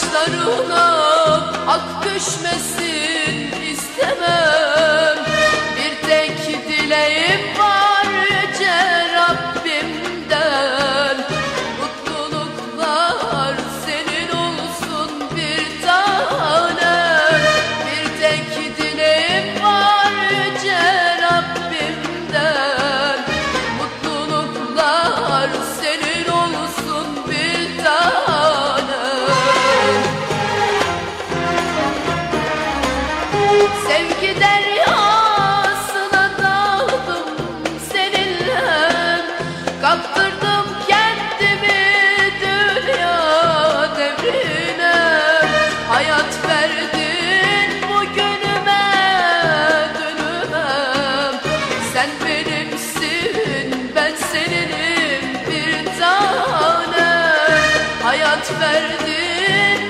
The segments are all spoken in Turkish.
saçlarına ak düşmesin hayat verdin.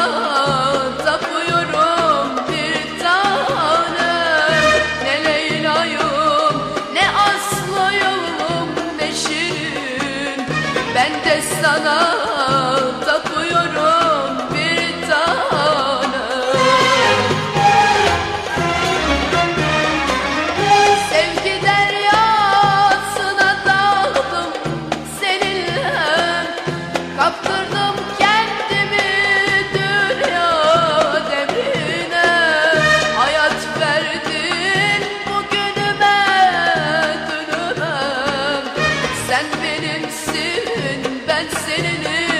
sana da Serenity.